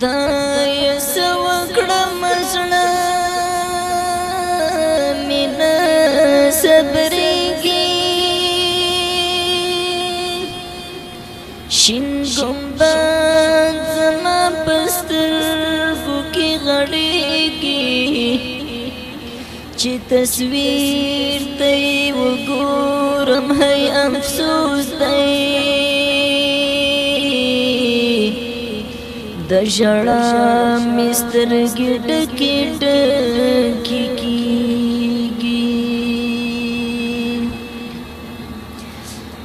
خدای سو کړم زړه مینا صبر کی شین ګمبان زما پستر فوکی غړی کی چې تصویر ته وګورم هي افسوس دی د ژړا مستر ګډ کېټ کی کیږي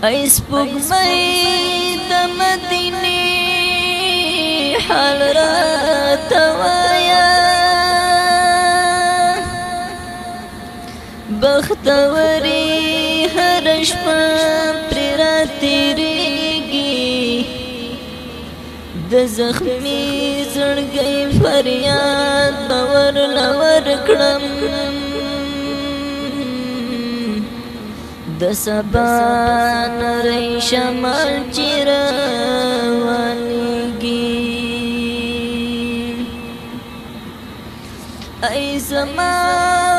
ایس پوک مې د مدینه حال را توایا بختوري هر شپه د زخمی زړګي فریاد باور لور کړم د سبا نری شمال چیرې ولګي ای زمان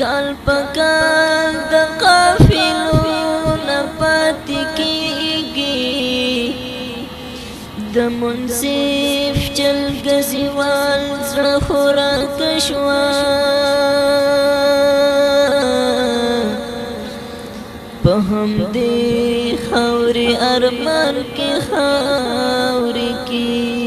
کال پکال د قافلو نه پات کیږي د منصف چل غزوال زړه خورا کشوا په هم دې خاوري ارمان کې خاوري کې